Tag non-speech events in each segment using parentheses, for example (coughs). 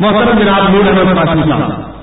محترم جناب نور احمد قاسم صاحب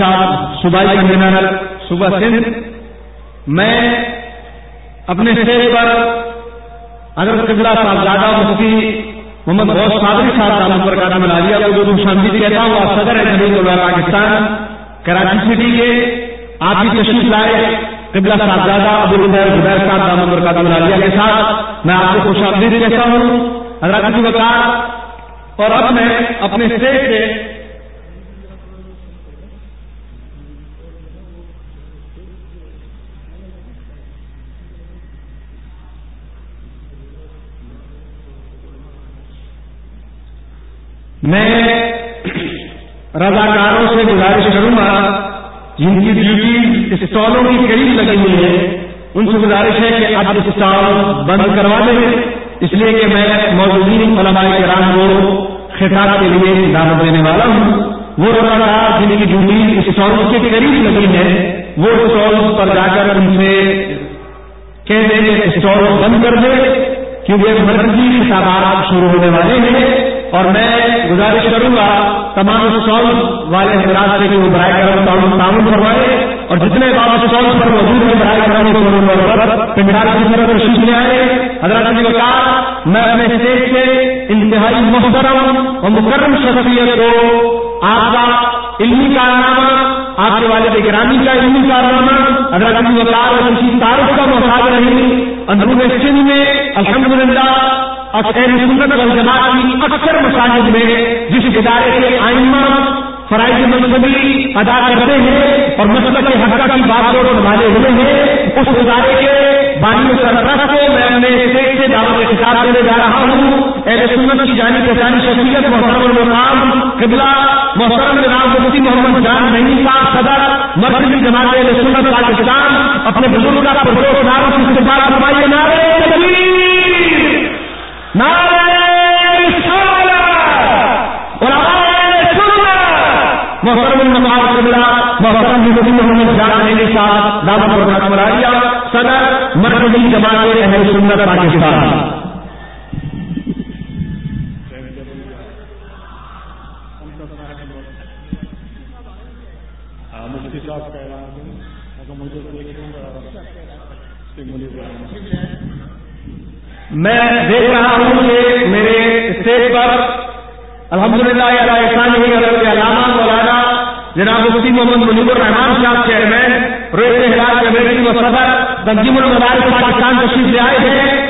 صاحب صبح کنوینر صوبہ سندھ میں اپنے چہرے پر اگر قبلہ صاحب زیادہ مفتی محمد بہت سادری صاحب تعلق پر کانا ملا لیا۔ کو گرو شانتی کہتا ہوں، آپ صدر ہے نبی اللہ پاکستان، کراچی سٹی کے آپ کی تشریف لائے قبلہ صاحبزادہ ابو البیر زبیر صاحب دامن برکات ملالیہ کے ساتھ میں آپ کو خوش آمدید کہتا ہوں حضرات کی وقت اور اب میں اپنے اسٹیٹ سے میں رضاکاروں سے گزارش کروں گا، جن کی ڈیوٹی اسٹالوں کی قریب لگی ہوئی ہے، ان سے گزارش ہے کہ آپ اسٹال بند کروا دیں۔ اس لیے کہ میں موجودین علماء کرام کو خطاب کے لیے دعوت دینے والا ہوں۔ وہ رضاکار جن کی ڈیوٹی اسٹال کے قریب لگی ہے، وہ اسٹال پر جا کر ان سے کہہ دیں کہ اسٹال بند کر دیں، کیونکہ مرضی خطابات شروع ہونے والے ہیں۔ اور میں گزارش کروں گا تمام اسٹال والے حضرات سے کہ وہ برائے کرم تعاون کروائے اور جتنے باب اسٹال پر موجود ہیں برائے کرم کو پنڈال کی طرف تشریف لے آئے۔ حضرت نے کہا، میں اپنے اسٹیج سے انتہائی محترم اور مکرم شخصیت کو آپ کا علمی کارنامہ، آپ کے والد گرامی کا علمی کارنامہ حضرت ابھی وکار اور کسی تعارف کا محتاج نہیں اندرون سندھ میں الحمد للہ سنت والجماعت کی اکثر مساجد میں جس ادارے کے آئمہ، فرائض منصبی ادا کرتے ہیں اور مسلط کے حق کی بات کو سنبھالے ہوئے ہیں، اس ادارے کے بانی سربراہ کو میں اپنے اسٹیٹ سے دعوت کے خطاب دینے جا رہا ہوں۔ اہل سنت کی جانی پہچانی شخصیت محترم المقام، قبلہ محترم جناب مفتی محمد جان نہیں کا صدر مرکزی جماعت اہل سنت پاکستان اپنے بزرگ کا پرجوش نام کی استعمال صدر مرکزی جماعت اہل سنت پاکستان۔ میں دیکھ رہا ہوں کہ میرے اسٹیج پر الحمد للہ علامہ مولانا جناب مفتی محمد منیب الرحمان صاحب چیئرمین رویت حلال کمیٹی و صدر تنظیم المدار کو پاکستان تشریف لے آئے ہیں۔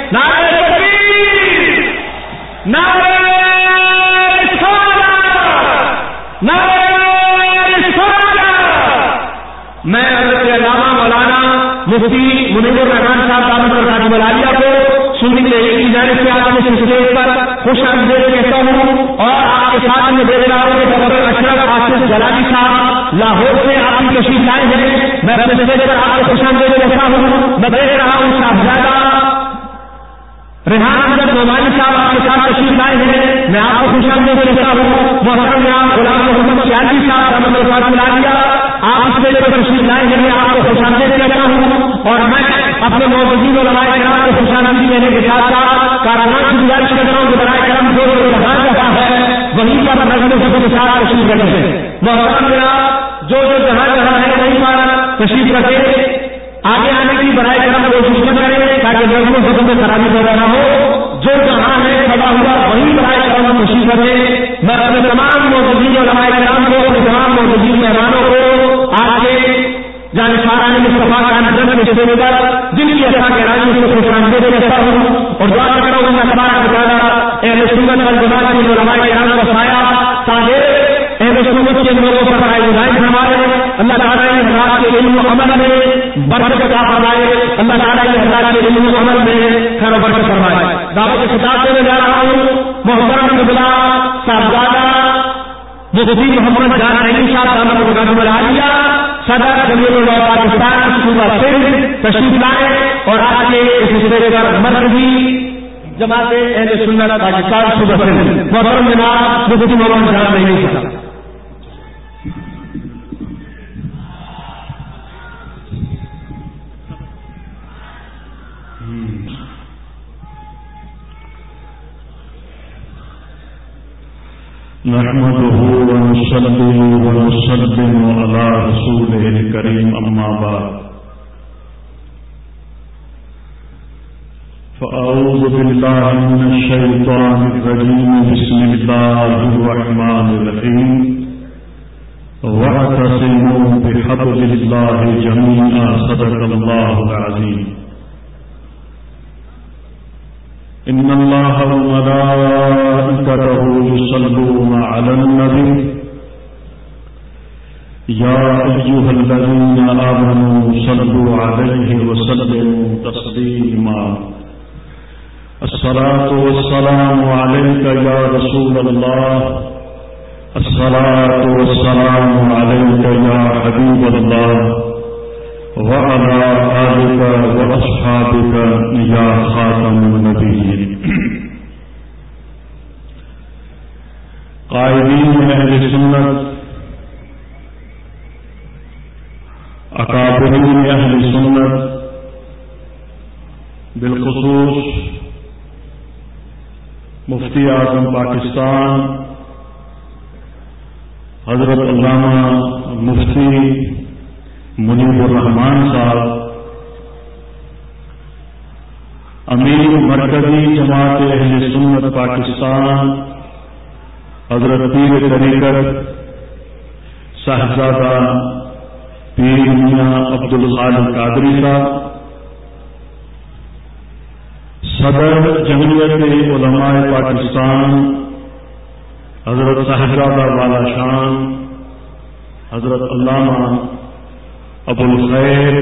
میں حضرت علامہ مولانا مفتی منیب الرحمان صاحب دامت ملالیہ کو سنی سننے کی جانب سے آپ اس اسٹیج پر خوش آمدید کہتا ہوں اور آپ کے ساتھ میں دیکھ رہا ہوں کہ ڈاکٹر اشرف آصف جلالی صاحب لاہور سے آپ کی تشریف لائے ہیں۔ میں اپنے اسٹیج پر آپ کو خوش آمدید کہتا ہوں میں دیکھ رہا ہوں صاحبزادہ ریحان احمد نعمانی صاحب آپ کے ساتھ تشریف لائے ہیں۔ میں آپ کو خوش آمدید کہتا ہوں محرم نام غلام محمد سیاسی صاحب رحمت اللہ ملالیہ آپ اس میلے پر تشریف لائے ہیں آپ کو خوش آمدید کہتا اور میں اپنے موجود اور ہمارے کرام کو خوشحالی دینے کے ساتھ ساتھ کارخانہ کی گزارش کر رہا ہوں کہ برائے کرم جو رہا رہا ہے وہیں پر نظر سب کے ساتھ تشریف رکھتے ہیں محرم جناب، جو جو جہاں جہاں ہے وہیں پر تشریف رکھے آگے آنے کی برائے کرم کوشش کریں تاکہ نظموں سب میں خرابی ہو رہا ہو۔ جو جہاں ہے کھڑا ہوا، وہیں برائے کرم تشریف رکھے میں اپنے تمام موجودین اور ہمارے کرام کو، اپنے تمام موجودین مہمانوں کو آج کے جانسارا نے مصطفیٰ کا رشتے دار جن کی اللہ کے راجی سے خوش آمدید رہتا ہوں۔ اور دعا کرتا ہوں اللہ تبارک تعالیٰ اہل سنت والجماعت کی علماء کرام کا سایہ سادے اہل سنت کے لوگوں پر رائے ہدایت فرمائے اللہ تعالیٰ نے حضرات کے علم و عمل میں برکت عطا فرمائے۔ اللہ تعالیٰ نے حضرات کے علم و عمل میں خیر و برکت فرمائے۔ دعوت کے خطاب سے میں جا رہا ہوں محترم قبلہ صاحبزادہ، جو مفتی محمد جان رحیم صاحب دامت کو بنا لیا صدر جمہور اللہ پاکستان صوبہ سندھ تشریف لائے اور آج کے اس سلسلے پر مرکزی جماعت اہل سنت پاکستان صوبہ سندھ محترم جناب، مفتی محمد جان نہیں صاحب۔ نحمده ونصلي ونسلم على رسوله الكريم، أما بعد. فأعوذ بالله من الشيطان الرجيم. بسم الله الرحمن الرحيم. واعتصموا بحبل الله جميعا، صدق الله العظيم. إن الله وملائكته يصلون على النبي. يا أيها الذين آمنوا صلوا عليه وسلموا تسليما. الصلاة والسلام عليك يا رسول الله. الصلاة والسلام عليك يا حبيب الله. وعلى آلك وأصحابك يا خاتم النبيين. قائدين أهل سنت أكابرين أهل سنت، بالخصوص مفتی اعظم پاکستان، حضرت علامہ مفتی منیب الرحمان صاحب، امیر مرکزی جماعت اہل سنت پاکستان، حضرت پیر طریقت صاحبزادہ پیر میاں عبد الخال قادری صاحب، صدر جمعیت علماء پاکستان، حضرت صاحبزادہ والا شان، حضرت علامہ ابو الخیر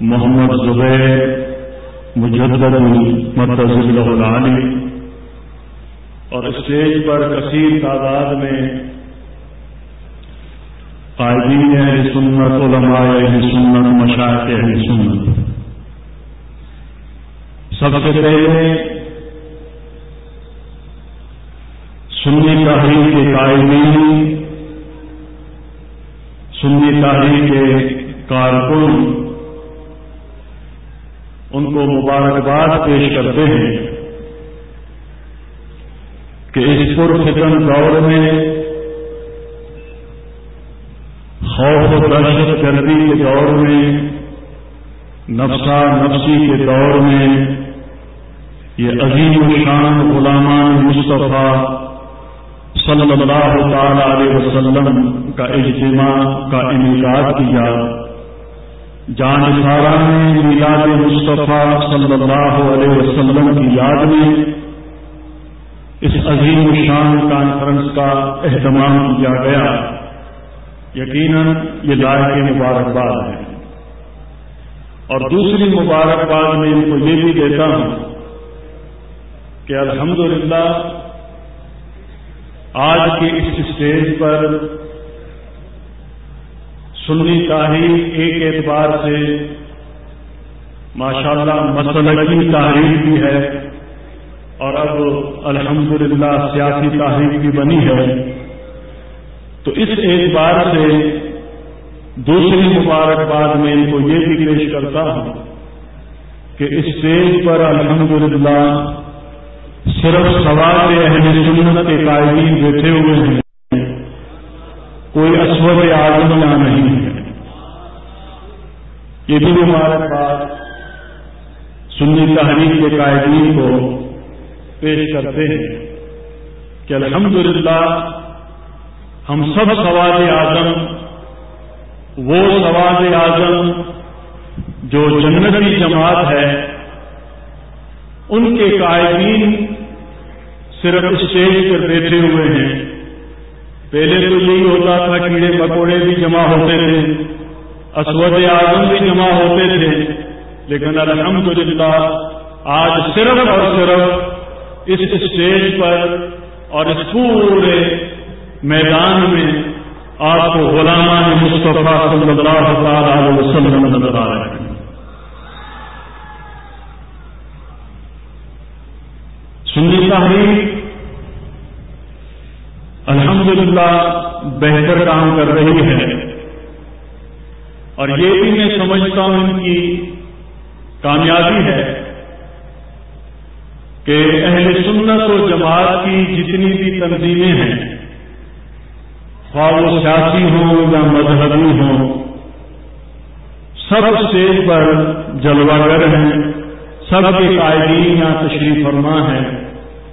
محمد زبیر، مجدد متضل العالی اور اسٹیج پر کثیر تعداد میں قائدین اہل سنت، علماء اہل سنت مشاعت اہل سنت۔ سب سے پہلے سنی تحریر کے قائدین سنی تاریخ کے کارکن ان کو مبارکباد پیش کرتے ہیں کہ اس پرفتن دور میں خوف و دہشت گردی کے دور میں، نفسا نفسی کے دور میں، یہ عظیم شان غلامان مصطفیٰ صلی اللہ تعالی علیہ وسلم کا اجتماع، کا انعقاد کیا۔ جان سارا نے میلاد مصطفیٰ صلی اللہ علیہ وسلم کی یاد میں اس عظیم شان کانفرنس کا اہتمام کیا گیا۔ یقیناً یہ لائق مبارکباد ہے۔ اور دوسری مبارکباد میں ان کو یہ بھی دیتا ہوں کہ الحمدللہ آج کے اس اسٹیج پر سنی تاریخ ایک اعتبار سے ماشاء اللہ مسلقی تاریخ بھی ہے اور اب الحمدللہ سیاسی تاریخ بھی بنی ہے۔ تو اس اعتبار سے دوسری مبارکباد میں ان کو یہ بھی پیش کرتا ہوں کہ اس اسٹیج پر الحمدللہ صرف سوال اہل سنت کے قائدین بیٹھے ہوئے ہیں۔ کوئی اسود آدم یہاں نہیں ہے۔ یہ بھی ہمارے پاس سنی تحریر کے قائدین کو پیش کرتے ہیں کہ الحمدللہ ہم سب سوال اعظم، وہ سوال اعظم جو جنتی جماعت ہے، ان کے قائدین صرف اسٹیج پر بیٹھے ہوئے ہیں۔ پہلے تو یہی ہوتا تھا، کیڑے مکوڑے بھی جمع ہوتے تھے، اسود اعظم بھی جمع ہوتے تھے۔ لیکن الحمدللہ، آج صرف اور صرف اس اسٹیج پر اور اس پورے میدان میں آپ کو غلامان مصطفیٰ صلی اللہ علیہ وسلم نظر آ رہے ہیں۔ سنی تحریر الحمدللہ بہتر کام کر رہی ہے اور یہ بھی میں سمجھتا ہوں ان کی کامیابی ہے کہ اہل سنت و جماعت کی جتنی بھی تنظیمیں ہیں، خواہ سیاسی ہوں یا مذہبی ہوں، سب اسٹیج پر جلواگر ہیں، سب کے قائدین یا تشریف فرما ہیں۔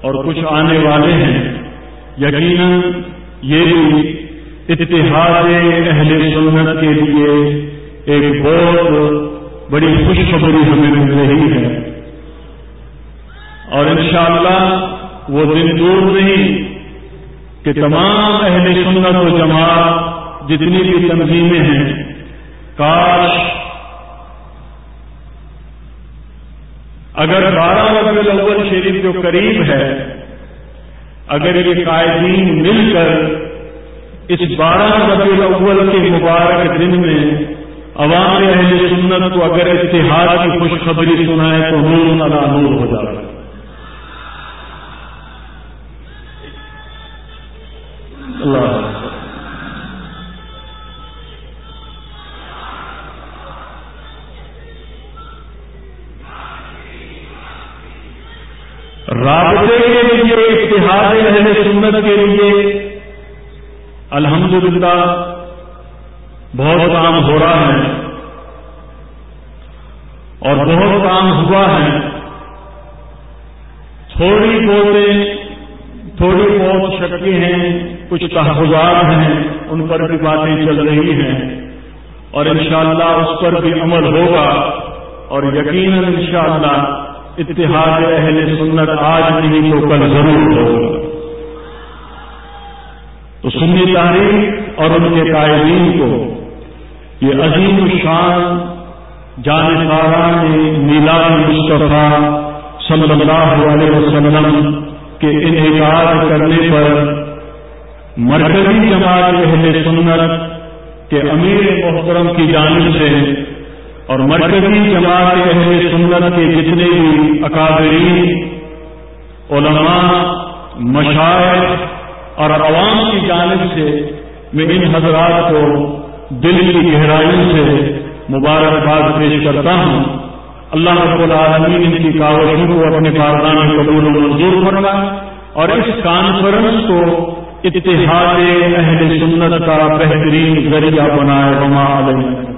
اور کچھ آنے والے ہیں۔ یقیناً یہ بھی اتحاد اہل سنت کے لیے ایک بہت بڑی خوشخبری ہمیں مل رہی ہے۔ اور انشاءاللہ وہ دن دور نہیں کہ تمام اہل سنت و جماعت جتنی بھی تنظیمیں ہیں، کاش اگر بارہ ربی الاول شریف جو قریب ہے اگر یہ قائدین مل کر اس بارہ ربی الاول کے مبارک دن میں عوام اہل سنت کو اگر اتحاد کی خوشخبری سنائے تو نور نور ہو جائے اللہ اتحاد اہل سنت کے لیے الحمدللہ بہت کام ہو رہا ہے اور بہت کام ہوا ہے۔ تھوڑی بہت تھوڑی بہت شکتی ہیں، کچھ تحفظات ہیں، ان پر بھی باتیں چل رہی ہیں۔ اور انشاءاللہ اس پر بھی عمل ہوگا۔ اور یقیناً انشاءاللہ اتحاد اہل سنت آج نہیں تو کل ضرور ہوگا۔ تو سنی تاریخ اور ان کے قائدین کو یہ عظیم شان جان نے میلاد مصطفیٰ صلی اللہ علیہ وسلم کے انعقاد کرنے پر مرکزی جماعت اہل سنت کے امیر محترم کی جانب سے اور مرکزی جماعت اہل سنت کے جتنے بھی اکابرین، علماء، مشاعر اور عوام کی جانب سے میں ان حضرات کو دل کی گہرائی سے مبارکباد پیش کرتا ہوں۔ اللہ رب العالمین ان کی کاوشوں کو اپنے کارنام میں قبول منظور کرنا اور اس کانفرنس کو اتحاد اہل سنت کا بہترین ذریعہ بنائے۔ علیہ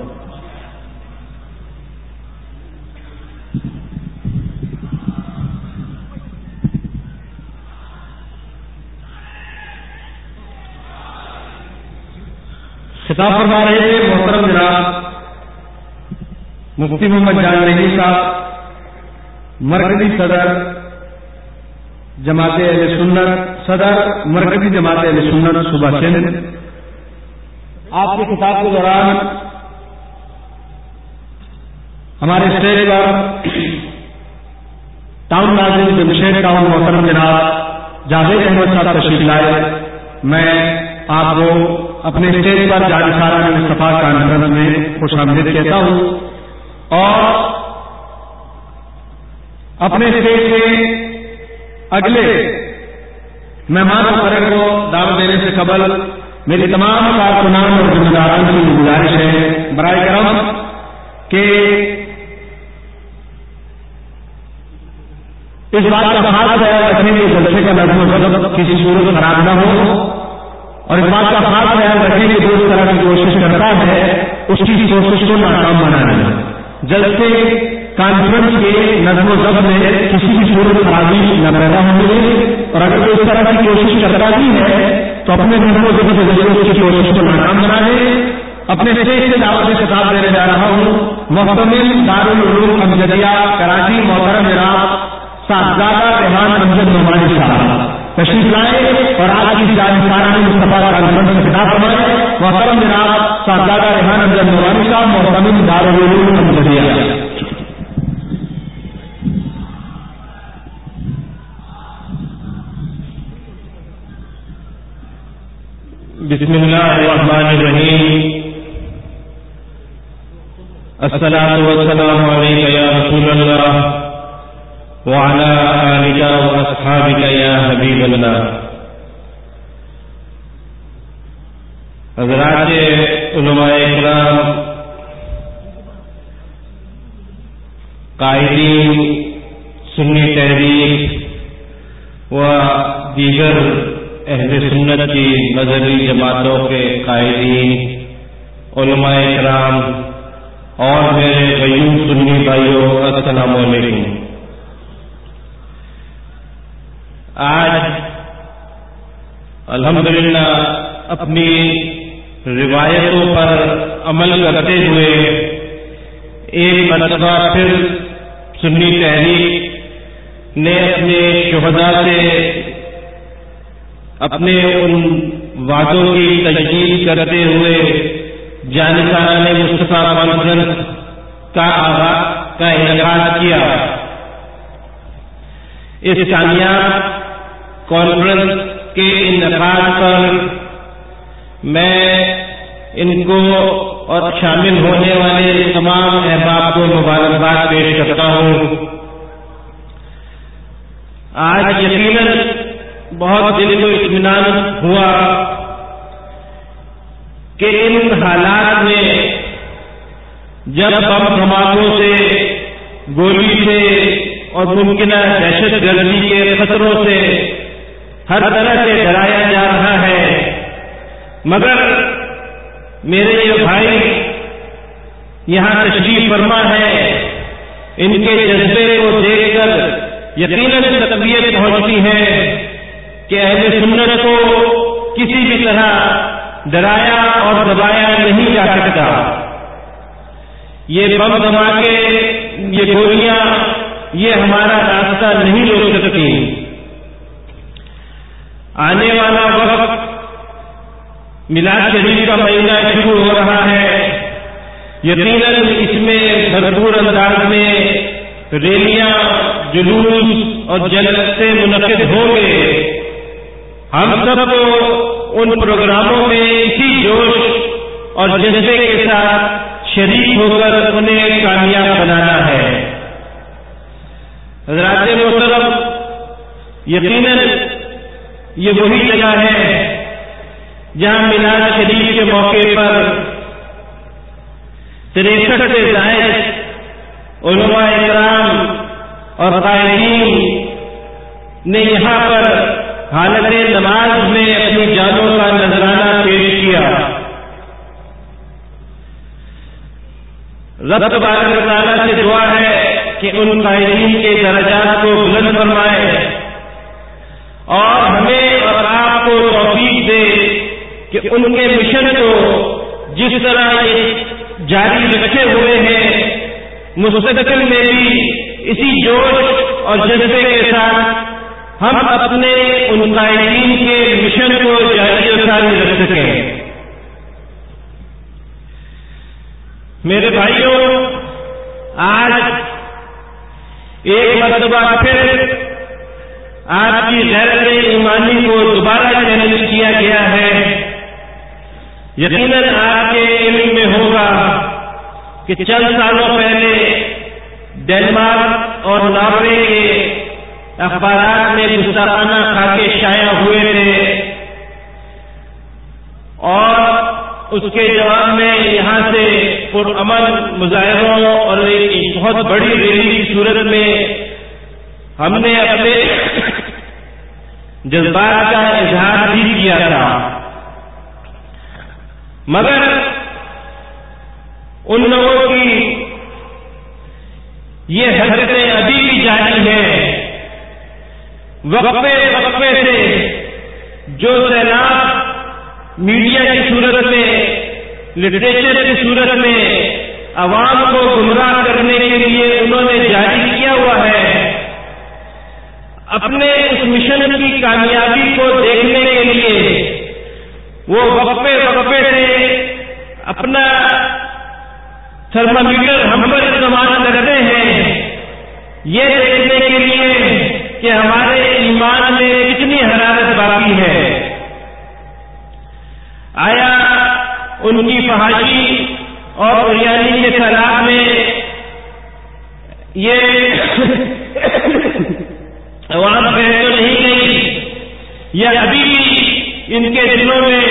خطاب فرما رہے تھے محترم جناب، مفتی محمد جان رحیم صاحب، مرکزی صدر جماعت اہل سنت، صدر مرکزی جماعت اہل سنت صبح سندھ۔ آپ کے خطاب کے دوران ہمارے اسٹیج پر ٹاؤن ناظرین جمشید ٹاؤن محترم جناب جاوید احمد صاحب تشریف لائے۔ میں آپ کو اپنے اسٹیج پر جانسارا مصطفیٰ کانفرنس میں خوش آمدید کہتا ہوں۔ اور اپنے اسٹیج کے اگلے مہمان مقرر کو دعوت دینے سے قبل میری تمام کارکنان اور ذمہ داران کی گزارش ہے۔ برائے کرم کہ اس بات کا خاص خیال رکھنے جلسے کا نظم و کسی صورت خراب نہ ہو۔ اور اس بات کا خاص خیال رکھنے کی جو اس طرح کی کوشش کرتا ہے، اس کی کوشش کو ناکام بنانا۔ جلسے کانفرنس کے نظم و ضبط میں کسی بھی صورت خرابی نہ پیدا ہونے اور اگر کوئی اس طرح کی کوشش کرتا بھی ہے، تو اپنے نظم و ضبط کے ذریعے اس کی کوشش کو ناکام بنا دے اپنے اسٹیج سے دعوت خطاب دینے جا رہا ہوں۔ محتمل دارالعلوم امجدیہ، کراچی، محترم جناب صاحبزادہ ریحان امجد نعمانی صاحب تشریف لائے اور آج کی جانکارانی مصطفیٰ کانفرنس میں خطاب فرمائے۔ محترم جناب صاحبزادہ ریحان امجد نورانی صاحب، محترم دارالعلوم امجدیہ بسم اللہ الرحمن الرحیم۔ السلام والسلام علیکہ یا رسول اللہ۔ وعلى آلك وأصحابك يا حبيب الله. حضرات علماء اکرام، قائدین، سنی تحریک و دیگر اہل سنت کی مذہبی جماعتوں کے قائدین، علماء اکرام اور میرے غیوم سنی بھائیوں، السلام علیکم۔ آج الحمدللہ اپنی روایتوں پر عمل کرتے ہوئے ایک مرتبہ پھر سنی تحریک نے اپنے شہدا سے اپنے ان وعدوں کی تجدید کرتے ہوئے جانکاران مصطفیٰ کانفرنس کا آغاز کا انعقاد کیا۔ اس کامیاب کانفرنس کے انعقاد پر میں ان کو اور شامل ہونے والے تمام احباب کو مبارکباد پیش کرتا ہوں۔ آج یقیناً بہت دل کو اطمینان ہوا کہ ان حالات میں جب بم دھماکوں سے، گولی سے اور ممکنہ دہشت گردی کے خطروں سے ہر طرح سے ڈرایا جا رہا ہے۔ مگر میرے یہ بھائی، یہاں تشریف فرما ہے۔ ان کے جذبے کو دیکھ کر یقیناً تقبیت پہنچتی ہے کہ اہل سنت کو کسی بھی طرح ڈرایا اور دبایا نہیں جا سکتا۔ یہ بم دھماکے، یہ گولیاں، یہ ہمارا راستہ نہیں روک سکتی۔ آنے والا وقت ملاد شریف کا مہینہ شروع ہو رہا ہے۔ یقیناً اس میں بھرپور انداز میں ریلیاں، جلوس اور جلسے منعقد ہوں گے۔ ہم سب کو ان پروگراموں میں اسی جوش اور جذبے کے ساتھ شریک ہو کر انہیں کامیاب بنانا ہے۔ حضرات محترم، یقیناً یہ وہی جگہ ہے جہاں میلاد شریف کے موقع پر تریسٹھ سے زائد علماء اکرام اور قائدین نے یہاں پر حالت نماز میں اپنی جانوں کا نذرانہ پیش کیا۔ رب بارک تعالیٰ سے دعا ہے کہ ان قائدین کے درجات کو بلند فرمائے اور ہمیں اور آپ کو توفیق دے کہ ان کے مشن کو جس طرح یہ جاری رکھے ہوئے ہیں مستقل میں بھی اسی جوش اور جذبے کے ساتھ ہم اپنے ان قائدین کے مشن کو جاری و ساری رکھ سکیں۔ میرے بھائیوں، آج ایک مرتبہ پھر آپ کی غیرت ایمانی کو دوبارہ چیلنج کیا گیا ہے۔ یقیناً آپ کے علم میں ہوگا کہ چند سالوں پہلے ڈینمارک اور ناروے کے اخبارات میں گستاخانہ کھا کے شائع ہوئے تھے اور اس کے جواب میں یہاں سے پرامن مظاہروں اور ایک بہت بڑی ریلی کی صورت میں ہم نے اپنے جذبات کا اظہار بھی کیا تھا۔ مگر ان لوگوں کی یہ حرکتیں ابھی بھی جاری ہیں، وقفے وقفے سے جو سیلاب میڈیا کی صورت میں، لٹریچر کی صورت میں عوام کو گمراہ کرنے کے لیے انہوں نے جاری کیا ہوا ہے، اپنے اس مشن کی کامیابی کو دیکھنے کے لیے وہ وقفے اپنا تھرمامیٹر ہم پر استعمال کرتے ہیں۔ یہ دیکھنے کے لیے کہ ہمارے ایمان میں کتنی حرارت باقی ہے۔ آیا ان کی فہاشی اور بریانی کے خلاف میں یہ (coughs) عوام تو نہیں گئی۔ یا ابھی بھی ان کے دلوں میں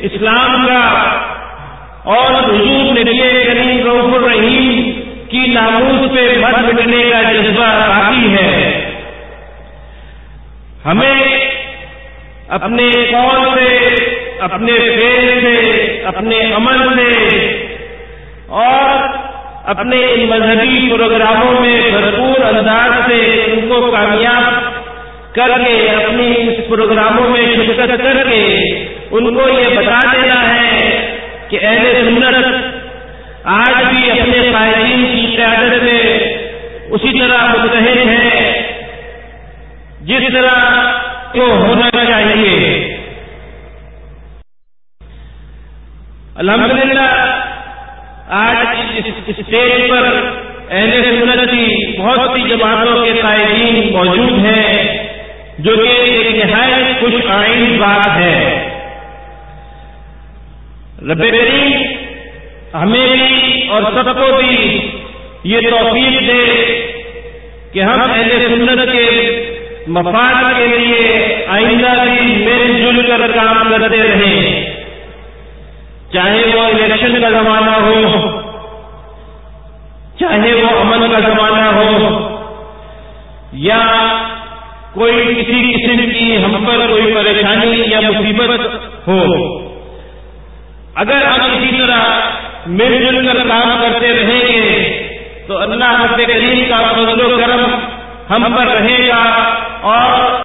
اسلام کا اور حضور نبی کریم یعنی روف الرحیم کی ناموس پہ مت مٹنے کا جذبہ باقی ہے۔ ہمیں اپنے قول سے، اپنے پیڑ سے، اپنے عمل سے اور اپنے ان مذہبی پروگراموں میں بھرپور انداز سے ان کو کامیاب کر کے، اپنی اس پروگراموں میں شرکت کر کے ان کو یہ بتا دینا ہے کہ اہل سنت آج بھی اپنے قائدین کی قیادت میں اسی طرح متحد ہیں، جس طرح کو ہونا چاہیے۔ الحمد للہ آج اسٹیج پر اہل سنت کی بہت سی جماعتوں کے قائدین موجود ہیں، جو کہ ایک نہایت خوش آئین بات ہے۔ رب کریم، ہمیں بھی اور سب کو بھی یہ توفیق دے کہ ہم اہل سنت کے مفاد کے لیے آئندہ بھی مل جل کر کام کرتے رہیں۔ چاہے وہ الیکشن کا زمانہ ہو، چاہے وہ امن کا زمانہ ہو، یا کوئی کسی قسم کی ہم پر کوئی پریشانی یا مصیبت ہو اگر ہم اسی طرح مل جل کر کام کرتے رہیں گے، تو اللہ کریم کا فضل و کرم ہم پر رہے گا اور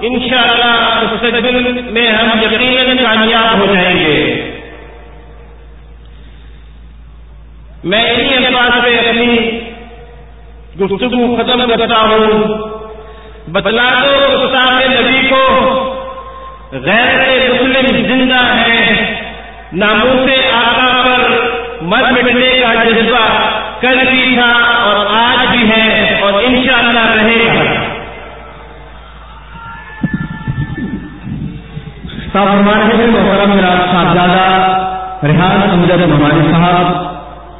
انشاءاللہ مستقبل میں ہم یقیناً کامیاب ہو جائیں گے۔ میں انہیں الفاظ پہ اپنی گفتگو ختم کرتا ہوں۔ بتلا دو استاد نبی کو، غیر مسلم زندہ ہے ناموں سے آقا پر مر مٹنے کا جذبہ کل بھی تھا اور آج بھی ہے اور انشاءاللہ رہے گا۔ محترم میرا صاحبزادہ ریحان امجد مہمانی صاحب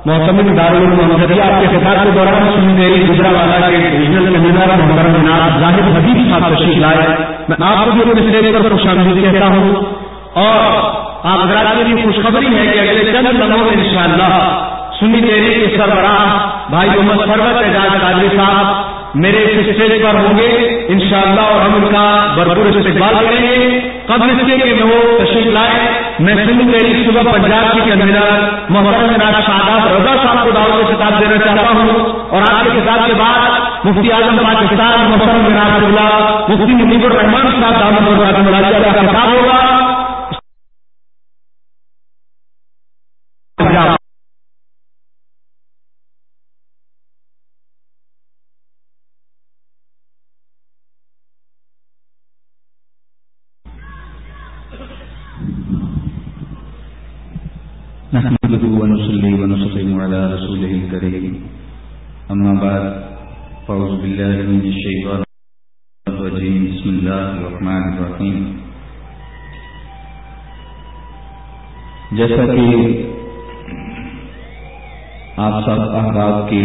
محتمد دارالمحمدیہ آپ کے خطاب کے دوران سنی میری گجرا والا کے ریجنل کمیونر محترم جناب ظاہر حبیب صاحب تشریف لائے۔ میں آپ کو بھی اپنے اسٹیج پر خوش آمدید کہتا ہوں۔ اور آپ حضرات کے لیے خوشخبری ہے کہ اگلے چند لمحوں میں انشاءاللہ سنی تیری کے سربراہ بھائی محمد سربت اعجاز قادری صاحب میرے اس اسٹیج پر ہوں گے۔ انشاءاللہ اور ہم ان کا بھرپور استقبال کریں گے۔ قبل اس کے کہ وہ تشریف لائے، میں سنی تیری صبح پنجاب کی کنوینر محمد راج شاداب رضا صاحب کو دعوت کے خطاب دینا چاہتا ہوں۔ اور آپ کے خطاب کے بعد مفتی اعظم پاکستان محترم راج اللہ، مفتی مجیب الرحمان صاحب دامد کا خطاب ہوگا نحمده ونصلي ونسلم على رسوله الكريم. أما بعد، فأعوذ بالله من الشيطان الرجيم. بسم الله الرحمن الرحيم. جیسا کہ آپ سب احباب کے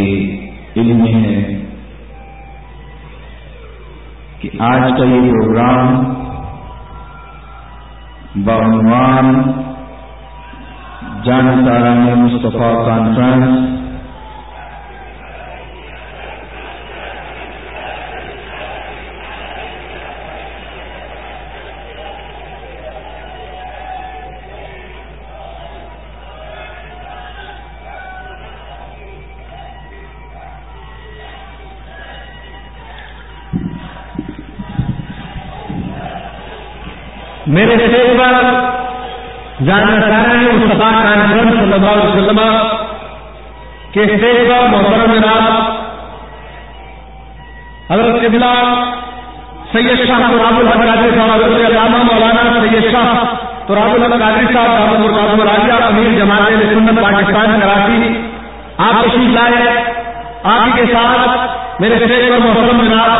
علم میں ہے کہ آج کا یہ پروگرام بعنوان جان سارا مصطفیٰ کانفرنس میرے اسٹیج پر جاننا چاہ رہے ہیں مصطفیٰ کانفرنس صلی اللہ علیہ وسلم کے اسٹیج محترم جناب حضرت قبلہ سید شاہ تراب الحق قادری صاحب، حضرت علامہ مولانا سید شاہ تراب الحق قادری صاحب رحمۃ القاسم راجیہ امیر جماعت سنت پاکستان کراچی، آپ تشریف لائے آپ کے ساتھ میرے اسٹیج پر محترم جناب،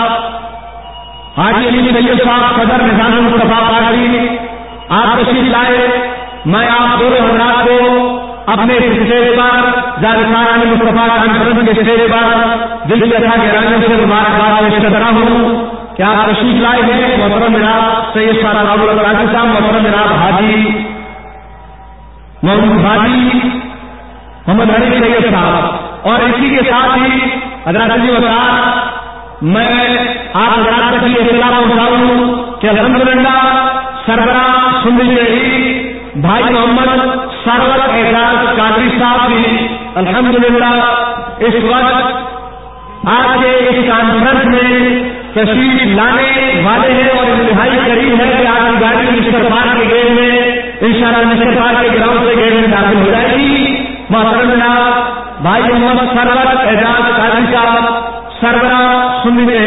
حاجی علی سید صاحب، صدر نظام المصطفیٰ قادری آپ تشریف لائے میں آپ دونوں حضرات اپنے اسٹیج پر جاگستان مصطفیٰ کانفرنس کے اسٹیج پر دل سے اچھا گرانے سے مبارکباد پیش کرتا ہوں۔ کیا آپ تشریف لائے ہیں؟ محترم جناب سید شاہ رام الراجی صاحب، محترم جناب حاجی محمد حاجی، محمد حری سید صاحب۔ اور اسی کے ساتھ ہی حضرات جی وزار میں آپ حضرات تک یہ اطلاع پہنچاؤں کہ الحمد للہ سربراہ سن بھائی محمد سرور اعزاز قادری صاحب بھی الحمدللہ، اس وقت آج کے اس کانفرنس میں تشریف لانے والے ہیں اور انتہائی قریب ہے کہ آج گاڑی مسٹر پارک کے گیٹ میں ان شاء اللہ مسٹر پارک کے گراؤنڈ سے گیٹ میں داخل ہو جائے گی۔ محترم بھائی محمد سرور اعزاز قادری صاحب، سربراہ سننے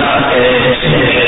ہے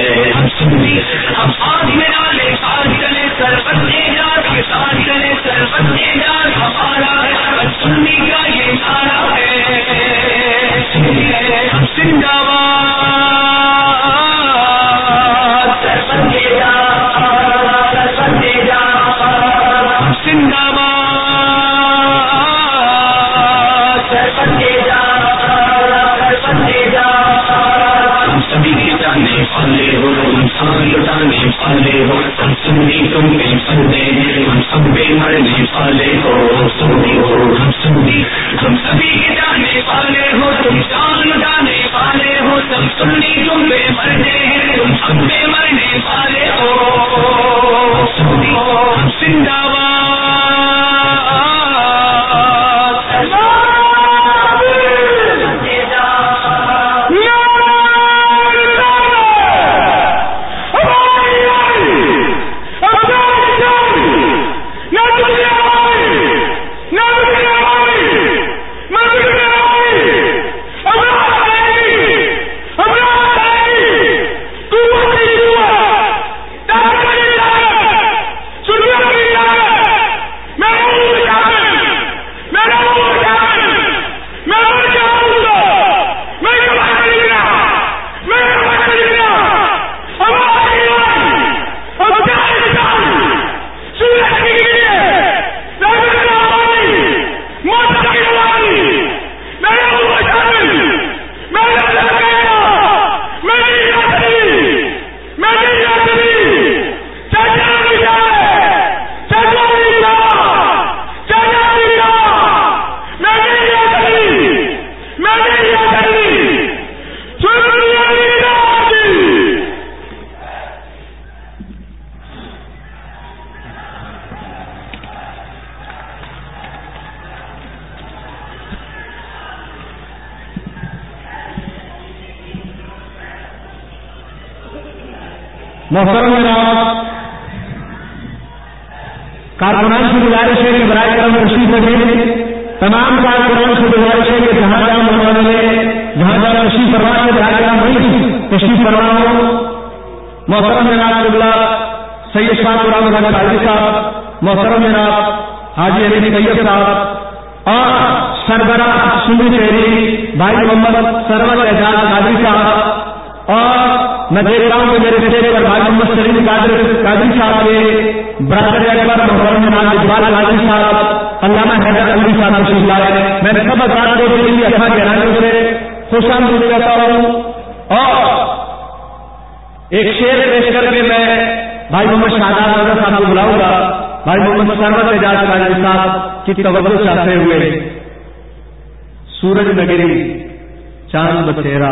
محترم جناب کارکنان کی گزارش ہے کہ برائے کرم تشریف رکھیں تمام کارکنان کی گزارش ہے کہ جہاں جہاں ہونے والے جہاں جہاں تشریف فرما کے برائے کرم نہیں تشریف فرما ہو محترم جناب قبلہ سید شاہ قرآن خان قادری صاحب، محترم جناب حاجی علی طیب صاحب، اور سربراہ سنی شہری بھائی محمد سرور اعجاز قادری صاحب، اور میں دیکھ رہا ہوں کہ میرے اسٹیج پر بھائی محمد سلیم قادری صاحب کے برادر اکبر محرم جناب اقبال قادری صاحب، علامہ حیدر علی صاحب تشریف لائے میں سب حضرات کو کے لیے اپنا گہرائیوں سے خوش آمدید کرتا ہوں۔ اور ایک شعر پیش کر کے میں بھائی محمد شہزاد رضا صاحب کو بلاؤں گا۔ بھائی محمد سرمت اعجاز قادری صاحب کی توجہ چاہتے ہوئے سورج نگری، چاند بسیرا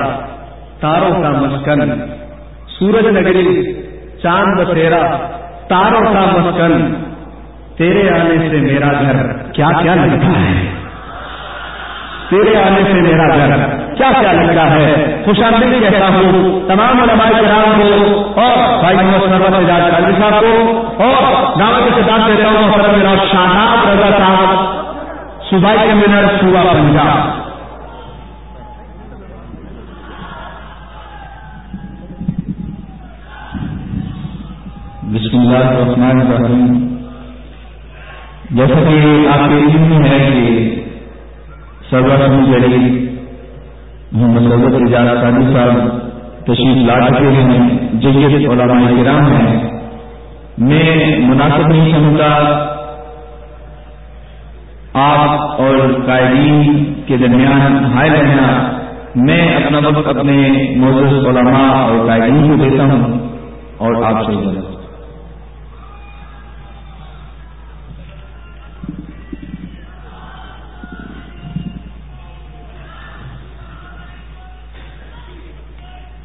تاروں کا مسکن۔ سورج نگری چاند بسیرا تاروں کا مسکن، تیرے آنے سے میرا گھر، کیا کیا لگتا ہے؟ تیرے آنے سے میرا گھر، کیا کیا لگتا ہے؟ خوش کہتا ہوں، تمام علماء کرام کو، اور بھائی محمد اعجاز قادری صاحب کو، اور دعوت کے خطاب دے رہا ہوں میرا شاہاب رضا صاحب، صوبائی کمینر صوبہ پنجاب۔ اللہ الرحمن الرحیم جیسا کہ آپ کے علم میں ہے کہ سرور جڑی محمد سید اجازت قادی صاحب تشریف لا چکے ہیں جیت علماء کرام ہیں۔ میں مناسب نہیں سمجھتا آپ اور قائدین کے درمیان ہائے رہنا میں اپنا وقت اپنے موزز علماء اور قائدین کو دیتا ہوں اور آپ سے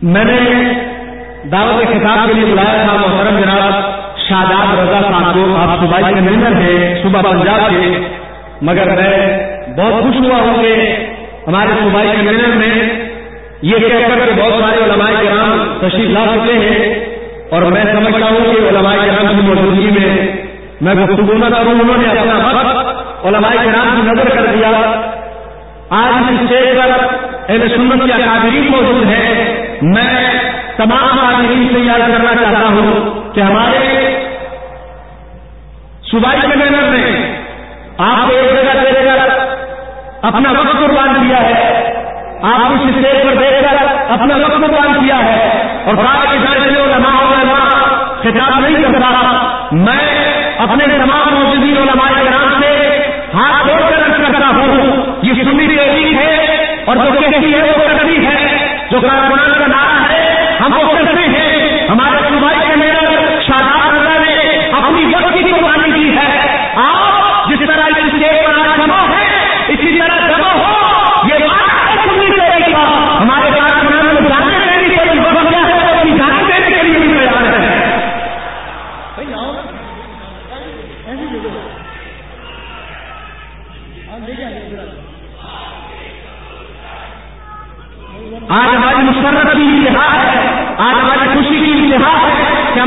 میں نے دعوت خطاب کے لیے بلایا تھا، محترم جناب شاداب رضا صاحب کو۔ آپ صوبائی کے ممبر تھے صبح پنجاب کے۔ مگر میں بہت خوش ہوا ہوں کہ ہمارے صوبائی کے ممبر میں یہ کہہ کر کے بہت سارے علماء کرام تشریف لا چکے ہیں۔ اور میں سمجھتا ہوں کہ علماء کرام کی موجودگی میں میں گفتگو نہ کروں، انہوں نے اپنا وقت علماء کرام کی نظر کر دیا۔ آج اس اسٹیج پر اہل سنت کے اکابرین موجود ہیں۔ میں تمام آدمی سے یاد کرنا چاہتا ہوں کہ ہمارے صوبائی کمیٹر نے آپ کو ایک جگہ دے کر اپنا وقت قربان کیا ہے۔ آپ اس اسٹیج پر دیکھ کر اپنا وقت قربان کیا ہے۔ اور کہا کہ سارے علماء علماء خطاب نہیں کرتا میں اپنے تمام موجودین علماء کرام سے ہاتھ جوڑ کر کرتا ہوں، یہ سنی تحریک ہے اور جو کہتی ہے وہ جو کارکنان کا نعرہ ہے ہم وہ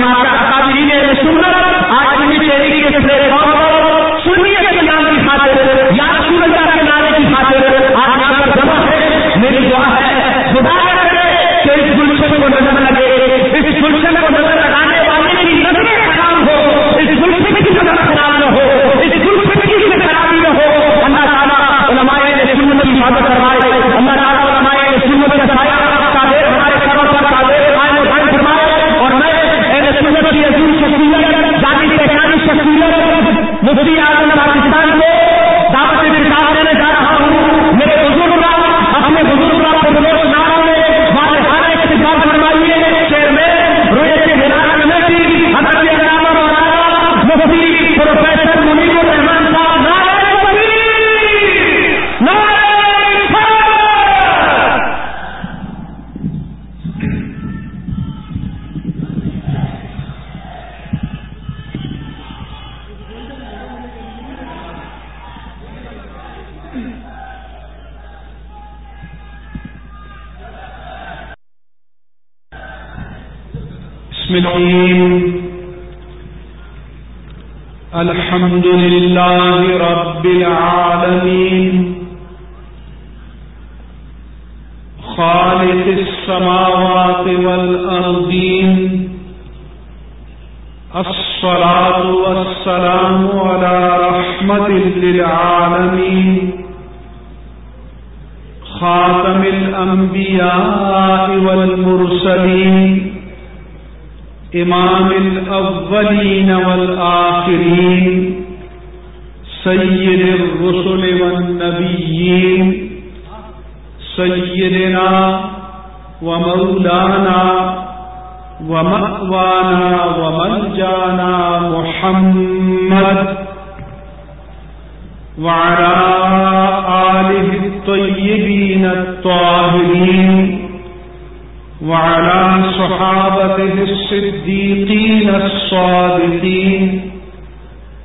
ہم آپ کا اکادری سنت آج بھی تحریک کے پلیٹ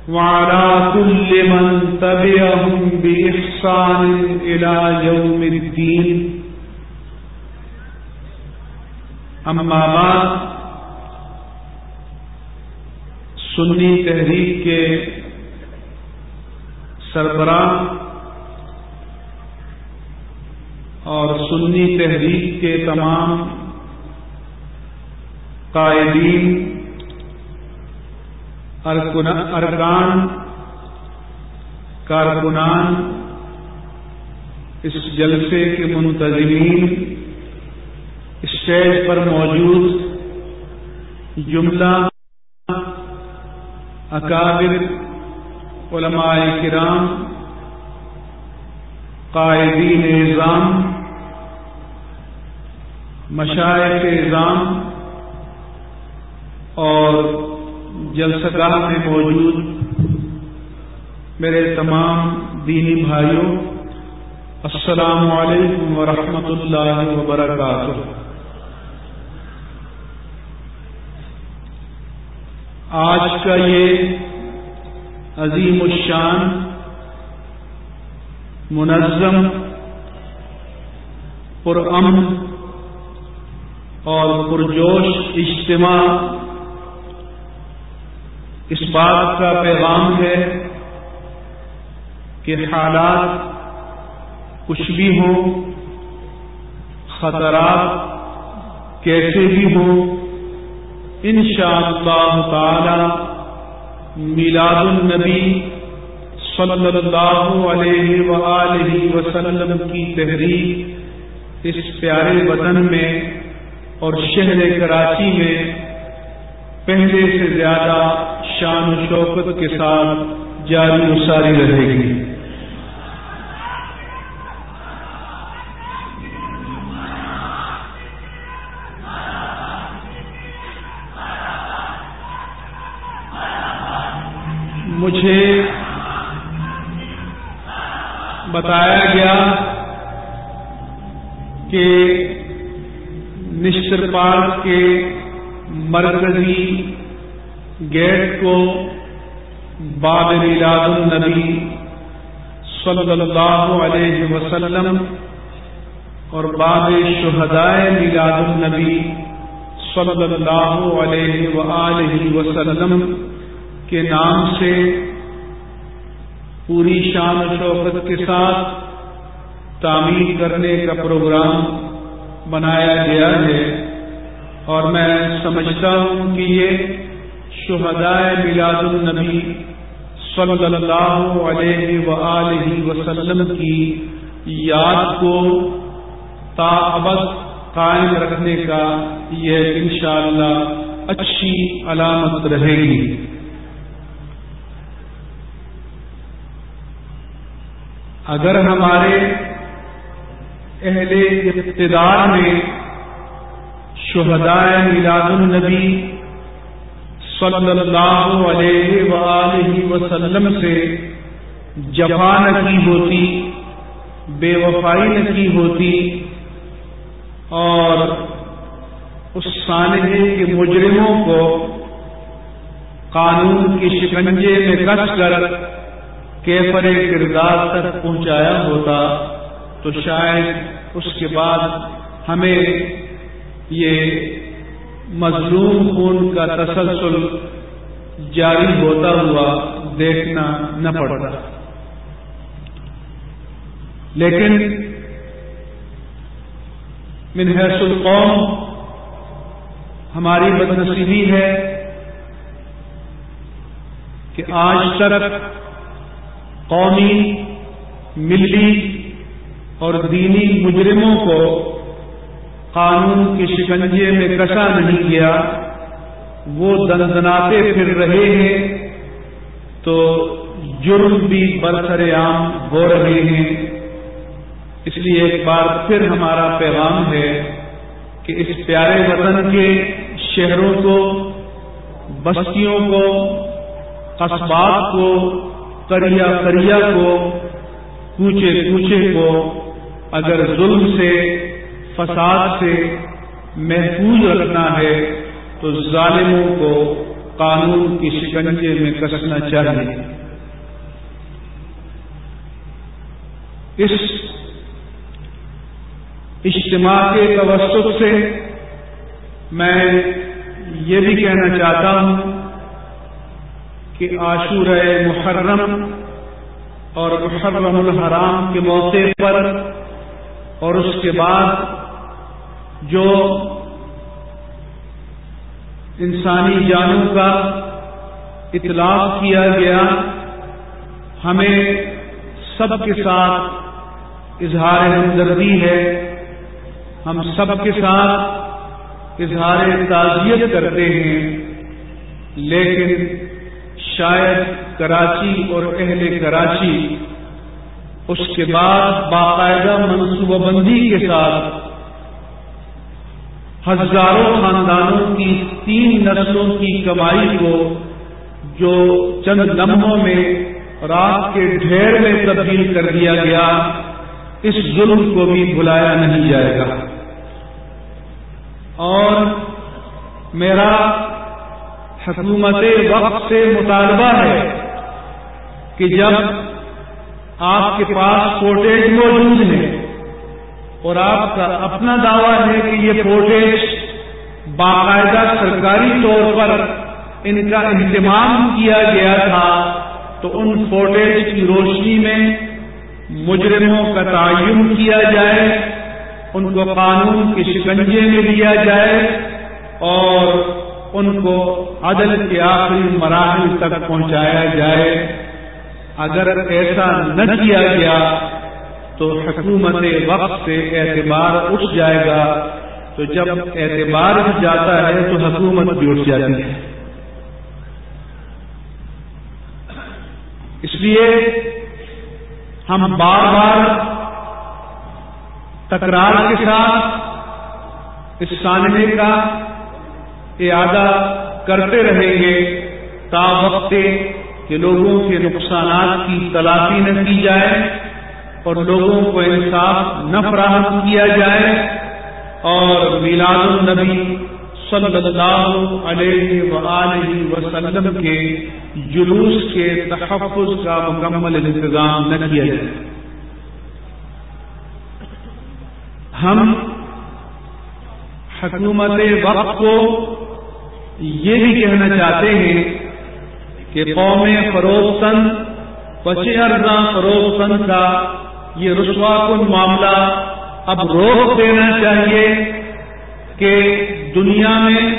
وعلى كل من تبعهم بإحسان إلى يوم الدين. أما بعد، سنی تحریک کے سربراہ اور سنی تحریک کے تمام قائدین ارکان کارکنان اس جلسے کے منتظمین اسٹیج پر موجود جملہ اکابر علماء کرام، قائدین نظام مشاعر نظام اور جلسگاہ میں موجود میرے تمام دینی بھائیوں، السلام علیکم ورحمۃ اللہ وبرکاتہ۔ آج کا یہ عظیم الشان منظم، پرامن اور پرجوش اجتماع بات کا پیغام ہے کہ حالات کچھ بھی ہوں، خطرات کیسے بھی ہوں ان شاء اللہ تعالی میلاد النبی صلی اللہ علیہ وآلہ وسلم کی تحریک اس پیارے وطن میں اور شہر کراچی میں پہلے سے زیادہ شان و شوقت کے ساتھ جاری و ساری رہے گی۔ مجھے بتایا گیا کہ نشتر پارک کے مرکزی گیٹ کو باب میلاد النبی صلی اللہ علیہ وسلم اور باب شہدائے میلاد النبی صلی اللہ علیہ وآلہ وسلم کے نام سے پوری شان و شوقت کے ساتھ تعمیر کرنے کا پروگرام بنایا گیا ہے۔ اور میں سمجھتا ہوں کہ یہ شہدائے میلاد النبی صلی اللہ علیہ وآلہ وسلم کی یاد کو تابد قائم رکھنے کا یہ انشاءاللہ اچھی علامت رہے گی۔ اگر ہمارے اہل اقتدار میں شہدائے میلاد النبی صلی اللہ علیہ وآلہ وسلم سے جفا نہ کی ہوتی، بے وفائی نہ کی ہوتی اور اس سانحے کے مجرموں کو قانون کے شکنجے میں کس کر کیفر کردار تک پہنچایا ہوتا تو شاید اس کے بعد ہمیں یہ مظلوم خون کا تسلسل جاری ہوتا ہوا دیکھنا نہ پڑتا۔ لیکن من حیث القوم ہماری بدنصیبی ہے کہ آج تک قومی، ملی اور دینی مجرموں کو قانون کے شکنجے میں کشا نہیں کیا، وہ دندناتے پھر رہے ہیں تو جرم بھی برسر عام ہو رہے ہیں۔ اس لیے ایک بار پھر ہمارا پیغام ہے کہ اس پیارے وطن کے شہروں کو، بستیوں کو، قصبات کو، کریا کریا کو، کوچے کوچے کو اگر ظلم سے فساد سے محفوظ رکھنا ہے، تو ظالموں کو قانون کی شکنجے میں کسنا چاہیے۔ اس اجتماع کے توسط سے میں یہ بھی کہنا چاہتا ہوں کہ عاشور محرم اور محرم الحرام کے موقع پر اور اس کے بعد جو انسانی جانوں کا اطلاق کیا گیا، ہمیں سب کے ساتھ اظہار ہمدردی ہے۔ ہم سب کے ساتھ اظہار تعزیت کرتے ہیں، لیکن شاید کراچی اور اہل کراچی اس کے بعد باقاعدہ منصوبہ بندی کے ساتھ ہزاروں خاندانوں کی، تین نسلوں کی کمائی کو جو چند لمحوں میں رات کے ڈھیر میں تبدیل کر دیا گیا، اس ظلم کو بھی بلایا نہیں جائے گا۔ اور میرا حکومت وقت سے مطالبہ ہے کہ جب آپ کے پاس فوٹیج موجود ہے اور آپ کا اپنا دعویٰ ہے کہ یہ فوٹیج باقاعدہ سرکاری طور پر ان کا اہتمام کیا گیا تھا، تو ان فوٹیج کی روشنی میں مجرموں کا تعین کیا جائے، ان کو قانون کے شکنجے میں لیا جائے اور ان کو عدل کے آخری مراحل تک پہنچایا جائے۔ اگر ایسا نہ کیا گیا تو حکومت وقت سے اعتبار اٹھ جائے گا۔ تو جب اعتبار اٹھ جاتا ہے تو حکومت بھی اٹھ جاتی ہے۔ اس لیے ہم بار بار تکرار کے ساتھ اس سانحے کا اعادہ کرتے رہیں گے۔ تا وقت کہ لوگوں کے نقصانات کی تلافی نہ کی جائے۔ اور لوگوں کو انصاف نہ فراہم کیا جائے۔ اور میلاد النبی صلی اللہ علیہ وآلہ وسلم کے جلوس کے تحفظ کا مکمل انتظام نہ کیا جائے۔ ہم حکومت وقت کو یہ بھی کہنا چاہتے ہیں کہ قوم فروختن پچے ارزاں فروختن کا یہ رسوا کن معاملہ اب روک دینا چاہیے کہ دنیا میں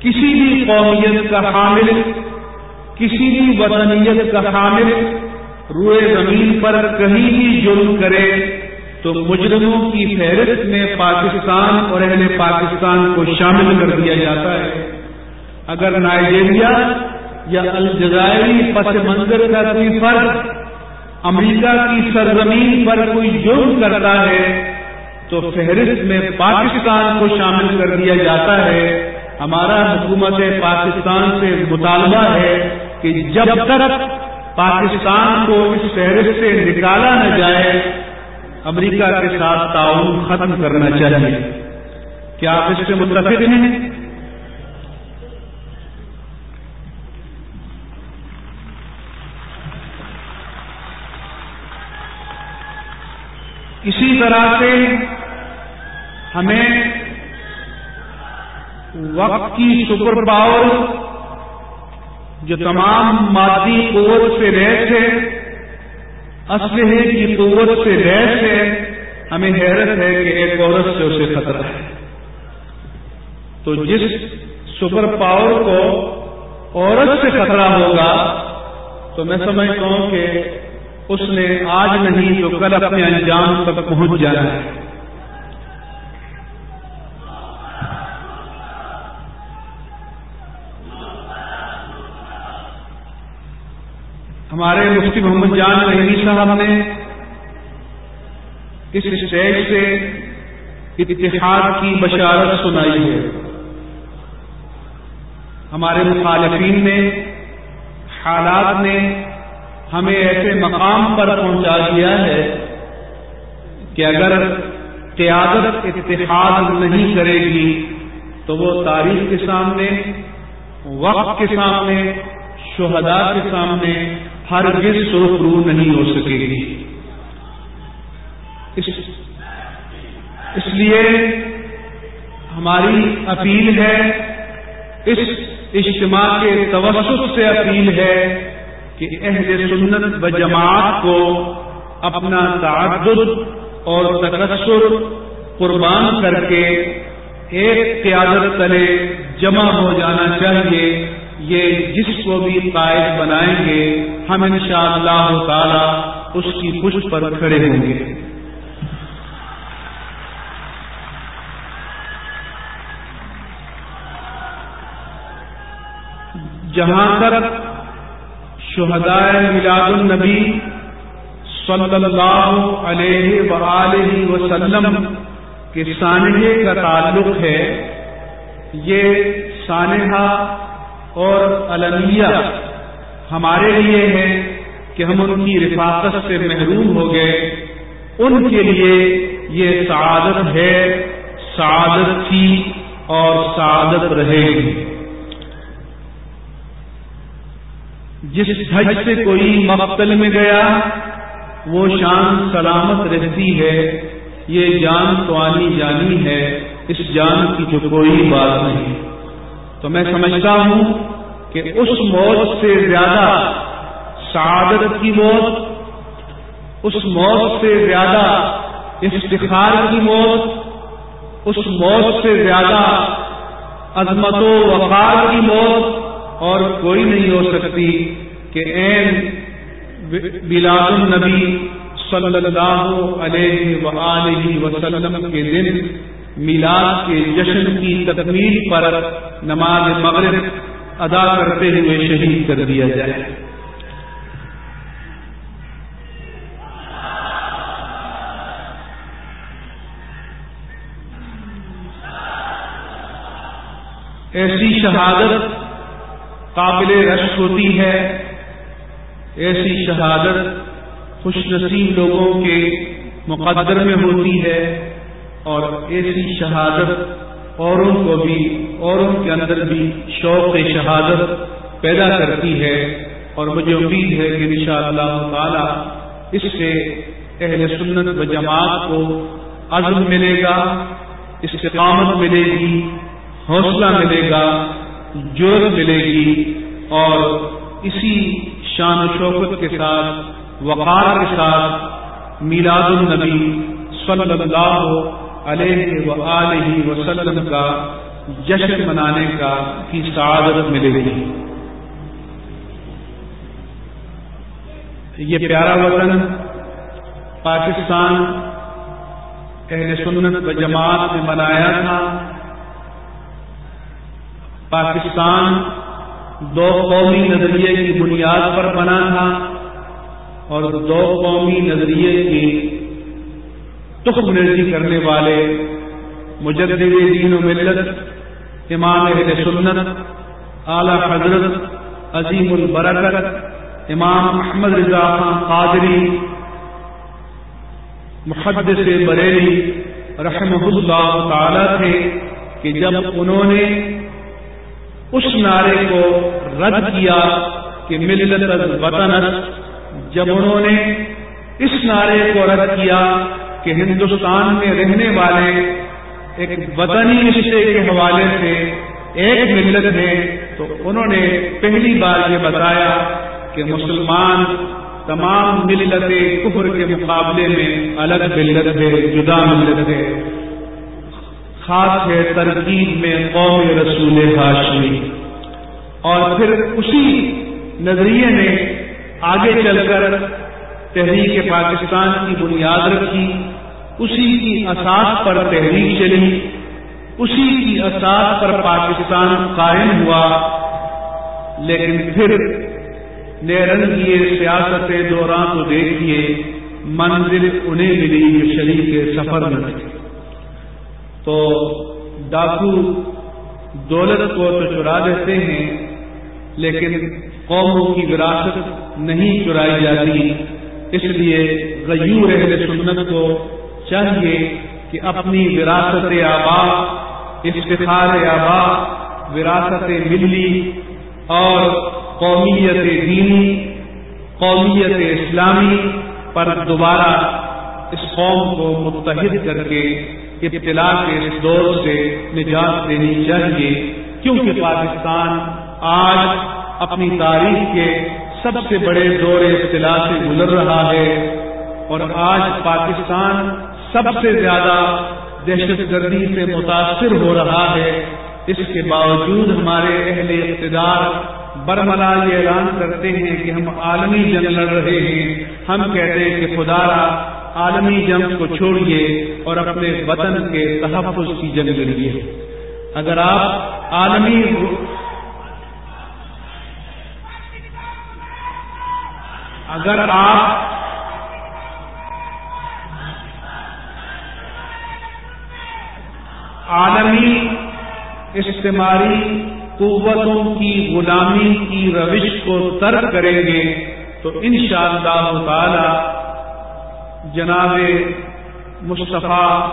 کسی بھی قومیت کا حامل، کسی بھی وطنیت کا حامل روئے زمین پر کہیں بھی جرم کرے تو مجرموں کی فہرست میں پاکستان اور اہل پاکستان کو شامل کر دیا جاتا ہے۔ اگر نائجیریا یا الجزائری پس منظر کا کوئی فرق امریکہ کی سرزمین پر کوئی جرم کرتا ہے تو فہرست میں پاکستان کو شامل کر دیا جاتا ہے۔ ہمارا حکومت پاکستان سے مطالبہ ہے کہ جب تک پاکستان کو اس فہرست سے نکالا نہ جائے، امریکہ کے ساتھ تعاون ختم کرنا چاہیے۔ کیا آپ اس سے متفق ہیں؟ طرح سے ہمیں وقت کی سپر پاور جو تمام مادی قوت سے ریس ہے، اسلحے کی قوت سے ریس ہے، ہمیں حیرت ہے کہ ایک عورت سے اسے خطرہ ہے۔ تو جس سپر پاور کو عورت سے خطرہ ہوگا، تو میں سمجھتا ہوں کہ اس نے آج نہیں تو کل اپنے انجام تک پہنچ جانا ہے۔ ہمارے مفتی محمد جان رحمی صاحب نے اس اسٹیج سے اتحاد کی بشارت سنائی ہے۔ ہمارے مخالفین نے، حالات نے ہمیں ایسے مقام پر پہنچا دیا ہے کہ اگر قیادت اتحاد نہیں کرے گی تو وہ تاریخ کے سامنے، وقت کے سامنے شہداء کے سامنے ہر گز سرخ رو نہیں ہو سکے گی۔ اس لیے ہماری اپیل ہے، اس اجتماع کے توسط سے اپیل ہے کہ اہل سنت و جماعت کو اپنا تعدد اور تکسر قربان کر کے ایک قیادت تلے جمع ہو جانا چاہیے، یہ جس کو بھی قائد بنائیں گے، ہم ان شاء اللہ تعالی اس کی خوش پر کھڑے ہوں گے۔ جہاں تک شہدائے میلاد النبی صلی اللہ علیہ وآلہ وسلم کے سانحے کا تعلق ہے۔ یہ سانحہ اور المیہ ہمارے لیے ہے کہ ہم ان کی رفاقت سے محروم ہو گئے۔ ان کے لیے یہ سعادت ہے، سعادت تھی اور سعادت رہے گی۔ جس دھج سے کوئی مقتل میں گیا، وہ شان سلامت رہتی ہے۔ یہ جان تو آنی جانی ہے، اس جان کی جو کوئی بات نہیں۔ تو میں سمجھتا ہوں کہ اس موت سے زیادہ سعادت کی موت، اس موت سے زیادہ افتخار کی موت، اس موت سے زیادہ عظمت و وقار کی موت اور کوئی نہیں ہو سکتی کہ این بلاد النبی صلی اللہ علیہ وآلہ وسلم کے دن میلاد کے جشن کی تکمیل پر نماز مغرب ادا کرتے ہوئے شہید کر دیا جائے۔ ایسی شہادت قابل رشک ہوتی ہے۔ ایسی شہادت خوش نصیب لوگوں کے مقدر میں ہوتی ہے اور ایسی شہادت اوروں کو بھی، اوروں کے اندر بھی شوق شہادت پیدا کرتی ہے۔ اور مجھے امید ہے کہ ان شاء اللہ تعالی اس سے اہل سنت و جماعت کو عزم ملے گا، استقامت ملے گی، حوصلہ ملے گا۔ جرت ملے گی اور اسی شان و شوقت کے ساتھ، وقار کے ساتھ میلاد النبی صلی اللہ علیہ وآلہ وسلم کا جشن منانے کا کی سعادت ملے گی۔ یہ پیارا وطن پاکستان اہل سنت و جماعت نے منایا تھا۔ پاکستان دو قومی نظریے کی بنیاد پر بنا تھا اور دو قومی نظریے کی تخم ریزی کرنے والے مجدد دین و ملت، امام اہل سنت، اعلی حضرت، عظیم البرکت، امام احمد رضا خان قادری، محدث بریلی رحمہ اللہ تعالی تھے کہ جب انہوں نے اس نعرے کو رد کیا کہ ملت وطن جب انہوں نے اس نعرے کو رد کیا کہ ہندوستان میں رہنے والے ایک وطنی رشتے کے حوالے سے ایک ملت ہے، تو انہوں نے پہلی بار یہ بتایا کہ مسلمان تمام ملت کفر کے مقابلے میں الگ ملت ہے، جدا ملت ہے۔ خاص ہے ترکیب میں قوم رسول ہاشمی اور پھر اسی نظریے نے آگے چل کر تحریک پاکستان کی بنیاد رکھی، اسی کی اساس پر تحریک چلی، اسی کی اساس پر پاکستان قائم ہوا۔ لیکن پھر نیرنگیے سیاست دوران تو دیکھیے، منزل انہیں ملی جو شریف سفر میں تو ڈاکو دولت کو تو چرا دیتے ہیں، لیکن قوموں کی وراثت نہیں چرائی جاتی۔ اس لیے غیور اہل سنت کو چاہیے کہ اپنی وراثت آبا، افتخار آبا، وراثت ملی اور قومیت دینی، قومیت اسلامی پر دوبارہ اس قوم کو متحد کر کے ابتلا کے اس دور سے نجات دینی چاہیے، کیونکہ پاکستان آج اپنی تاریخ کے سب سے بڑے دور ابتلا سے گزر رہا ہے اور آج پاکستان سب سے زیادہ دہشت گردی سے متاثر ہو رہا ہے۔ اس کے باوجود ہمارے اہل اقتدار برملا یہ اعلان کرتے ہیں کہ ہم عالمی جنگ لڑ رہے ہیں۔ ہم کہتے ہیں کہ خدا عالمی جنگ کو چھوڑیے اور اپنے وطن کے تحفظ کی جنگ لڑیے اگر آپ عالمی اگر آپ عالمی استعماری قوتوں کی غلامی کی روش کو ترک کریں گے، تو ان شاء اللہ تعالی جناب مصطفیٰ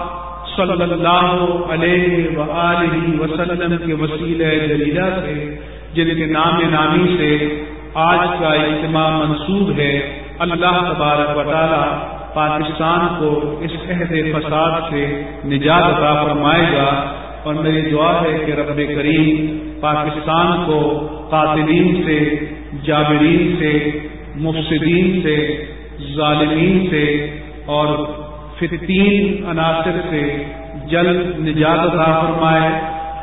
صلی اللہ علیہ و وسلم کے وسیل جلیلہ سے، جن کے نام نامی سے آج کا اجتماع منسوب ہے، اللہ تبارک و تعالی پاکستان کو اس عہد فساد سے نجات عطا فرمائے گا۔ اور میری دعا ہے کہ رب کریم پاکستان کو قاتلین سے، جابرین سے، مفسدین سے، ظالمین سے اور فتین عناصر سے جلد نجات عطا فرمائے،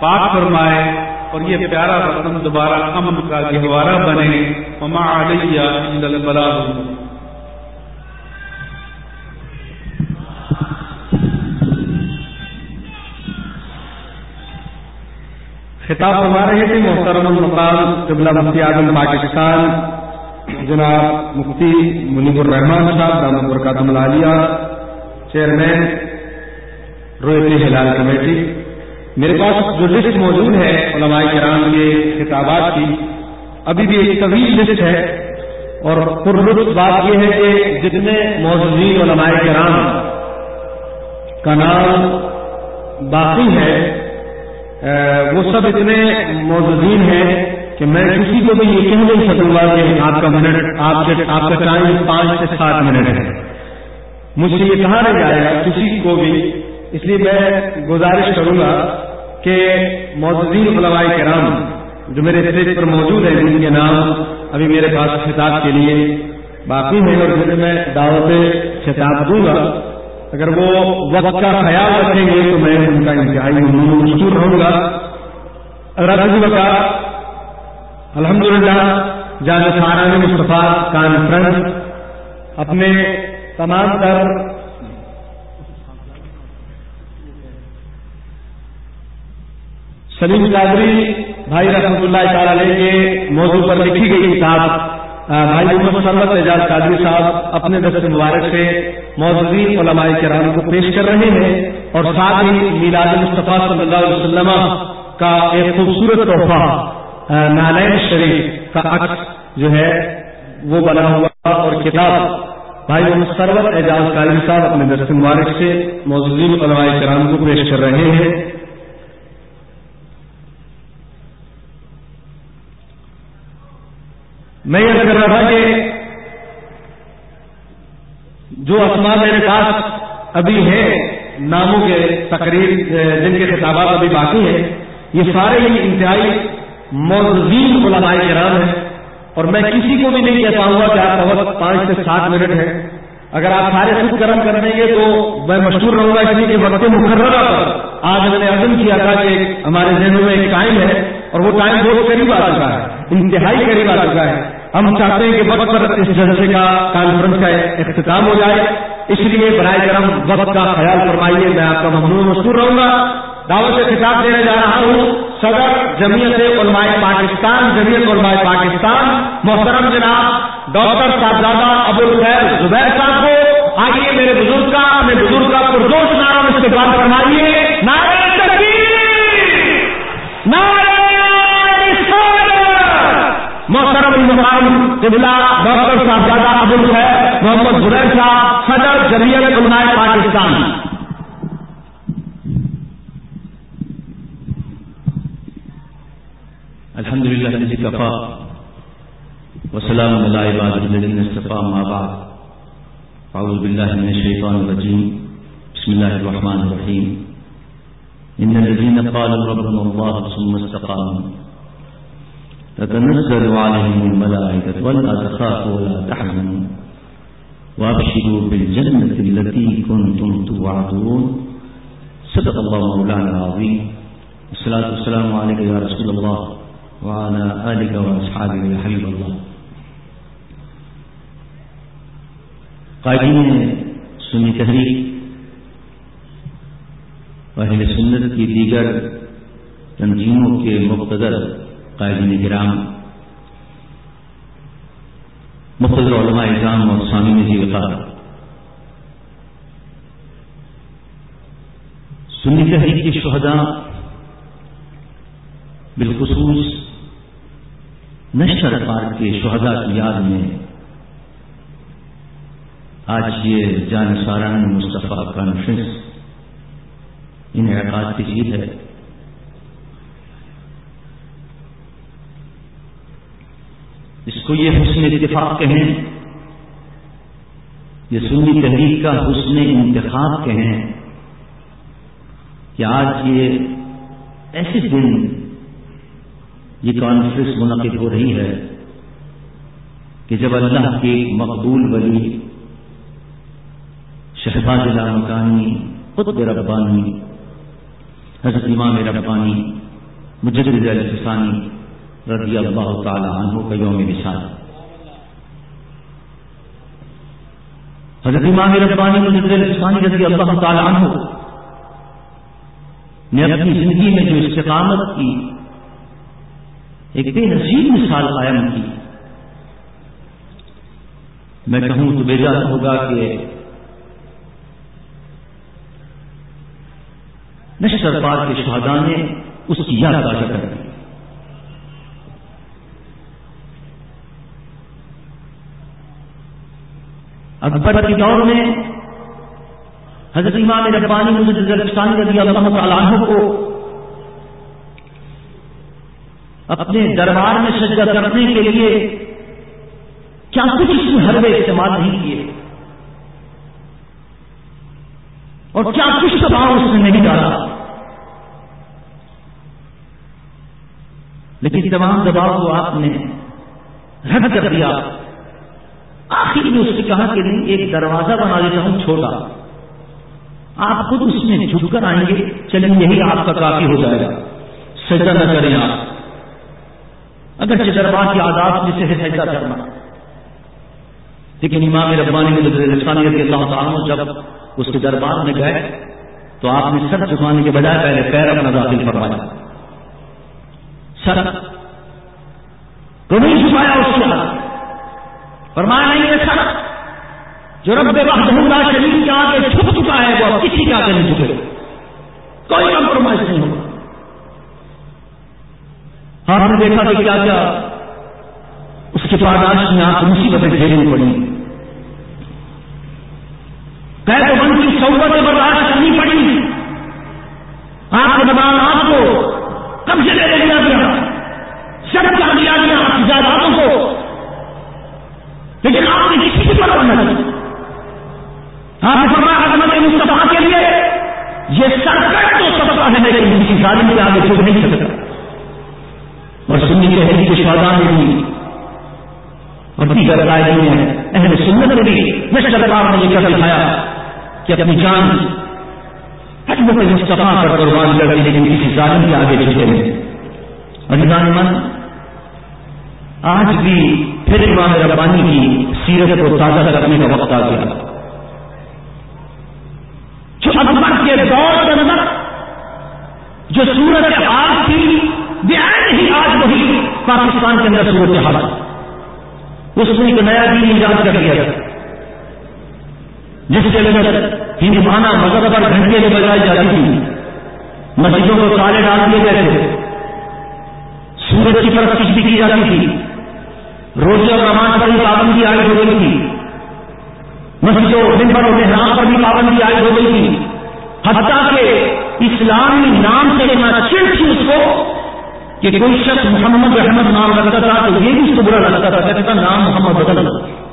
پاک فرمائے اور یہ پیارا رقم دوبارہ امن کا گہوارہ بنے۔ وما علیہ خطاب فرما رہے تھے محترم المقام قبلہ مفتی اعظم پاکستان۔ جناب مفتی منیب الرحمان صاحب دامت برکاتم العالیہ چیئرمین رویتی ہلال کمیٹی۔ میرے پاس جو لسٹ موجود ہے علماء کرام کے خطابات کی، ابھی بھی ایک طویل لسٹ ہے۔ اور پرلط بات یہ ہے کہ جتنے موجودین علماء کرام کا نام باقی ہے وہ سب اتنے موجودین ہیں کہ میں کسی کو بھی یہ کہہ نہیں سکوں گا کہ آپ کا منٹ آپ آپ کا ٹائم پانچ سے سات منٹ ہے۔ مجھ سے یہ کہا نہیں جائے گا کسی کو بھی۔ اس لیے میں گزارش کروں گا کہ موجودین علماء کرام جو میرے اسٹیج پر موجود ہیں، جن کے نام ابھی میرے پاس خطاب کے لیے باقی ہیں اور جنہیں میں دعوت خطاب دوں گا، اگر وہ وقت کا خیال رکھیں گے تو میں ان کا انتہائی مشکور رہوں گا۔ اگر وقت الحمد للہ جان خانہ مصطفیٰ کانفرنس، اپنے تمام تر سلیم قادری بھائی رحمت اللہ تعالی کے موضوع پر لکھی گئی کتاب بھائی محمد سرمت اعجاز قادری صاحب اپنے دست مبارک سے موجودین علماء کرام کو پیش کر رہے ہیں اور ساتھ ہی میلاد مصطفیٰ صلی اللہ علیہ وسلم کا ایک خوبصورت تحفہ نالین شریف کا عکس جو ہے، وہ بنا ہوا اور کتاب بھائی محمد سرور اعجاز قادری صاحب اپنے دست مبارک سے موجودین علماء کرام کو پیش کر رہے ہیں۔ میں یہ کر رہا تھا کہ جو اسما میرے پاس ابھی ہے ناموں کے تقریر جن کے خطابات ابھی باقی ہیں، یہ سارے ہی انتہائی موزین علماء کرام ہیں اور میں کسی کو بھی نہیں کہہ پاؤں گا کہ آپ کا وقت پانچ سے سات منٹ ہے۔ اگر آپ سارے خود کرم کر دیں گے تو میں مشہور رہوں گا اس لیے کہ وقت مقررہ پر آج میں نے عزم کیا تھا کہ ہمارے ذہنوں میں ایک ٹائم ہے اور وہ ٹائم بہت قریب آ چکا ہے، انتہائی قریب آ چکا ہے۔ ہم چاہتے ہیں کہ وقت پر اس جلسے کا کانفرنس کا اختتام ہو جائے۔ اس لیے برائے کرم وقت کا خیال فرمائیے، میں آپ کا ممنون مشہور رہوں گا۔ دعوت سے خطاب دینے جا رہا ہوں۔ صدر، جمعیت علماء پاکستان، جمعیت علماء پاکستان، محترم جناب ڈاکٹر صاحبزادہ ابو الخیر زبیر صاحب کو، آئیے میرے بزرگ کا اپنے بزرگ کا پرجوش نام استقبال فرمائیے محترم المقام قبلہ ڈاکٹر صاحبزادہ ابو الخیر محمد زبیر صاحب، صدر، جمعیت علماء پاکستان۔ الحمد لله الذي كفى وسلام على عباده الذين اصطفى ما بعد. أعوذ بالله من الشيطان الرجيم بسم الله الرحمن الرحيم إن الذين قالوا ربنا الله ثم استقاموا. تتنزل عليهم الملائكة ولا تخافوا ولا تحزنوا. وابشروا بالجنة التي كنتم توعدون. صدق الله مولانا العظيم الصلاة والسلام عليك يا رسول الله وعلى آلك وأصحابك يا حبيب الله. قائدین سنی تحریک اہل سنت کی دیگر تنظیموں کے مقتدر قائدین کرام، مقتدر علماء اظام اور سامع جی وقار. سنی تحریک کے شہداء بالخصوص نشر پارک کے شہداء کی یاد میں آج یہ جان ساران مصطفیٰ کانفرنس انعقاد کی چیز ہے۔ اس کو یہ حسن اتفاق کہیں، یہ سنی تحریک کا حسن انتخاب کہیں کہ آج یہ ایسے دن یہ کانفرنس منعقد ہو رہی ہے کہ جب اللہ کے مقبول ولی شہباز مکانی خود ربانی، حضرت امام ربانی، مجدد الفسانی رضی اللہ تعالی عنہ کا یوم مثال حضرت امام ربانی، مجدد الفسانی رضی اللہ تعالی عنہ نے اپنی زندگی میں جو استقامت کی ایک بے نظیر مثال قائم کی۔ میں کہوں تو بیجا ہوگا کہ نشر پار کے شہدا نے اس کی یاد تازہ کر دی۔ اکبر کے دور میں حضرت امام ربانی مجھے رضی اللہ تعالیٰ عنہ کو اپنے دربار میں سجدہ کرنے کے لیے کیا کچھ اس میں حربے استعمال نہیں کیے؟ اور کیا کچھ دباؤ اس نے نہیں ڈالا؟ لیکن تمام دباؤ کو آپ نے رد کر دیا۔ آخر میں اس سے کہا کہ نہیں، ایک دروازہ بنا دیتا ہوں، چھوٹا۔ آپ خود اس میں جھک کر آئیں گے، چلیں، یہی آپ کا کافی ہو جائے گا۔ سجدہ نہ کریں آپ۔ اگر دربار کی آداب میں سے سجدہ کرنا لیکن امام ربانی رضی اللہ تعالیٰ جب اس کے دربار میں گئے، تو آپ نے سر جھکانے کے بجائے پہلے پیر اپنا داخل فرمایا۔ سر۔ تو نہیں جھکایا اس کے فرمایا، نہیں ہے سر۔ جو رب وحدہ شریف کے آگے جھک چکا ہے، وہ کسی کے آگے نہیں جھکے۔ کوئی کمپرومائز نہیں ہوگا۔ آپ نے دیکھا کہ کیا کیا؟ اس کے پاداش میں آپ مصیبتیں جھیلنی پڑی قید بند کی سہولتیں برداشت کرنی پڑی۔ آپ کے دبان آپ کو قبضے لے لیا گیا۔ سب کر دیا گیا آپ کی جائیدادوں کو۔ لیکن آپ نے کسی کی پرواہ نہیں آپ نے فرمایا عظمت مصطفیٰ کے لیے یہ سرکٹ تو سب کا ہے میرے کسی ظالم کے آگے جھک نہیں سکتا اور سنی تحریک کے شہدا نے بھی۔ اور دیگر قائدین ہیں۔ اہل سنت نے بھی۔ نشر اللہ نے یہ کر دکھایا کہ اپنی جان حجم کو مصطفیٰ پر قربان کر دی لیکن کسی ظالم کے آگے جھکے ہیں۔ اور نظام من، آج بھی پھر امام ربانی کی سیرت کو تازہ کرنے کا وقت آ گیا۔ جو اکبر کے دور کے اندر جو سورت حال تھی بیان ہی آج وہی پاکستان کے اندر صورت حال اس میں ایک نیا دین ایجاد کر دیا جس کے اندر ہندوانہ مذہب پر گھنٹے میں بجائی جاتی تھی۔ مسجدوں کو تالے ڈال دیے گئے تھے۔ سورج کی طرف بھی کی جاتی تھی۔ روزے اور نماز پر بھی پابندی عائد ہو گئی تھی۔ مسجدوں ممبر اور محرام پر بھی پابندی عائد ہو گئی تھی۔ حتیٰ کہ اسلامی نام سے لینا چڑ تھی اس کو کہ کوئی شخص محمد احمد نام رکھتا تھا تو یہ بھی اس کو برا لگتا تھا، کہتا نام محمد بدل